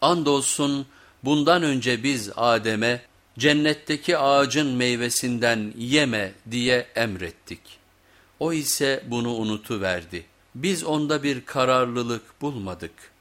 Andolsun bundan önce biz Adem'e cennetteki ağacın meyvesinden yeme diye emrettik. O ise bunu unutuverdi. Biz onda bir kararlılık bulmadık.''